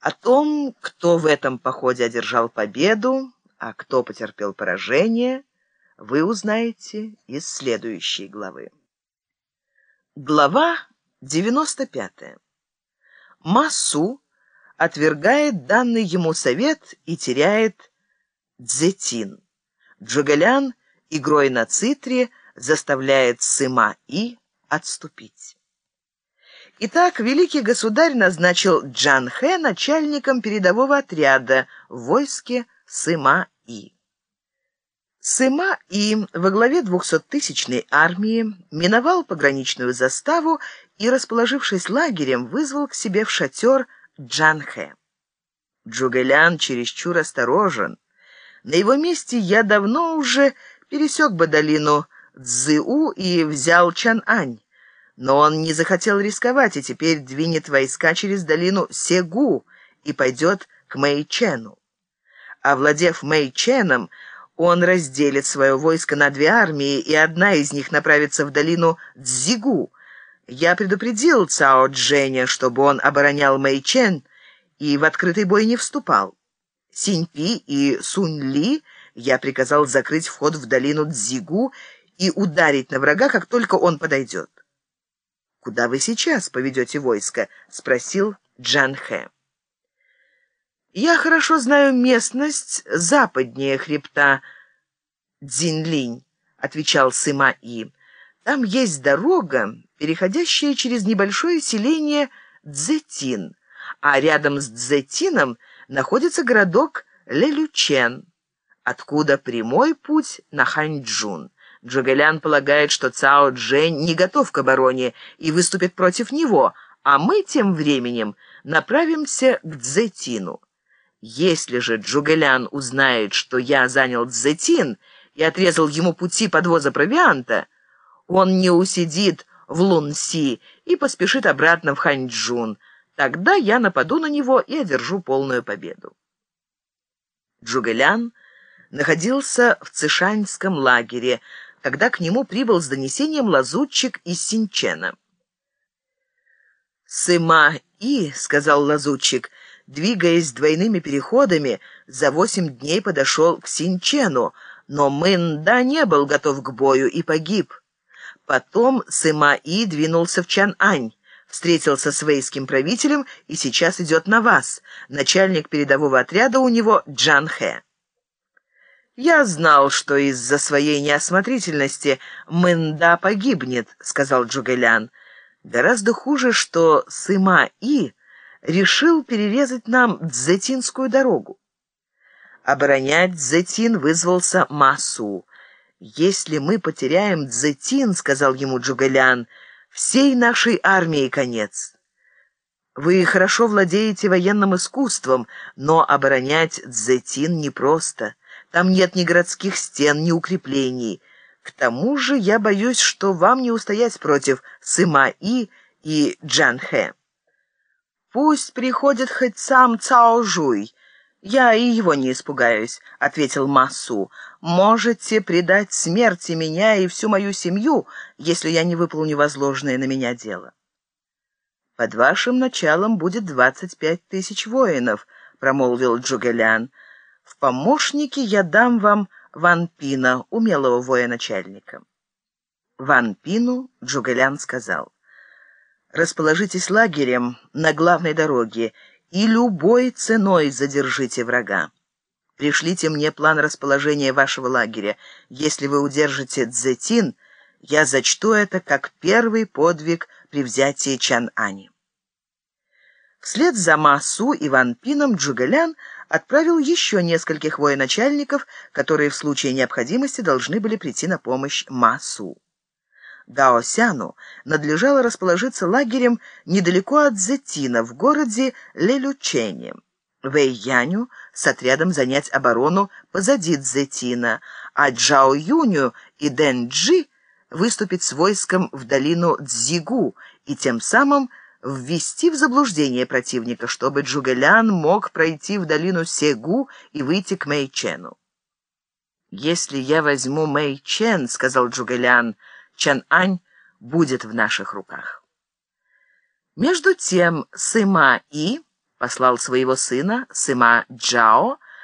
О том, кто в этом походе одержал победу, а кто потерпел поражение, вы узнаете из следующей главы. Глава 95. Масу отвергает данный ему совет и теряет дзетин. Джугалян игрой на цитре заставляет Сыма И отступить. Итак, великий государь назначил Джан Хэ начальником передового отряда в войске Сыма-И. Сыма-И во главе двухсоттысячной армии миновал пограничную заставу и, расположившись лагерем, вызвал к себе в шатер Джан Хэ. Джугэлян чересчур осторожен. На его месте я давно уже пересек бы долину Цзыу и взял Чан-Ань. Но он не захотел рисковать и теперь двинет войска через долину Сегу и пойдет к Мэйчену. Овладев Мэйченом, он разделит свое войско на две армии, и одна из них направится в долину Цзигу. Я предупредил Цао Дженя, чтобы он оборонял Мэйчен и в открытый бой не вступал. Синьпи и Сунь Ли я приказал закрыть вход в долину Цзигу и ударить на врага, как только он подойдет. «Куда вы сейчас поведете войско?» — спросил Джан Хэ. «Я хорошо знаю местность западнее хребта Дзинлинь», — отвечал Сыма И. «Там есть дорога, переходящая через небольшое селение Цзетин, а рядом с Цзетином находится городок Лелючен, откуда прямой путь на Ханьчжун. Джугэлян полагает, что Цао Джень не готов к обороне и выступит против него, а мы тем временем направимся к Цзэтину. Если же Джугэлян узнает, что я занял Цзэтин и отрезал ему пути подвоза провианта, он не усидит в Лунси и поспешит обратно в Ханьчжун. Тогда я нападу на него и одержу полную победу. Джугэлян находился в Цишаньском лагере, когда к нему прибыл с донесением лазутчик из Синчена. «Сыма-И», — сказал лазутчик, двигаясь двойными переходами, за восемь дней подошел к Синчену, но Мэнда не был готов к бою и погиб. Потом Сыма-И двинулся в Чан-Ань, встретился с вейским правителем и сейчас идет на вас. Начальник передового отряда у него Джан Хэ. «Я знал, что из-за своей неосмотрительности Мэнда погибнет», — сказал Джугэлян. «Гораздо хуже, что Сыма-И решил перерезать нам Дзетинскую дорогу». Оборонять Дзетин вызвался Масу. «Если мы потеряем Дзетин, — сказал ему Джугэлян, — всей нашей армии конец». Вы хорошо владеете военным искусством, но оборонять Дзетин непросто. Там нет ни городских стен, ни укреплений. К тому же я боюсь, что вам не устоять против Сыма-И и Джан-Хэ. «Пусть приходит хоть сам Цао-Жуй. Я и его не испугаюсь», — ответил Масу. «Можете предать смерти меня и всю мою семью, если я не выполню возложенное на меня дело». «Под вашим началом будет двадцать пять тысяч воинов», — промолвил Джугэлян. В помощники я дам вам Ван Пина, умелого военачальника». Ван Пину Джугэлян сказал, «Расположитесь лагерем на главной дороге и любой ценой задержите врага. Пришлите мне план расположения вашего лагеря. Если вы удержите Цзетин, я зачту это как первый подвиг при взятии Чан-Ани». Вслед за Масу и Ван Пином Джугэлян отправил еще нескольких военачальников, которые в случае необходимости должны были прийти на помощь Масу. Гаосяну надлежало расположиться лагерем недалеко от Зетина, в городе Лелючене. Вэйяню с отрядом занять оборону позади Зетина, а Джао Юню и Дэн Джи выступить с войском в долину Цзигу и тем самым ввести в заблуждение противника, чтобы Джугэлян мог пройти в долину Сегу и выйти к Мэйчену. «Если я возьму Мэйчен, — сказал Джугэлян, — Чан-Ань будет в наших руках». Между тем Сыма-И послал своего сына Сыма Джао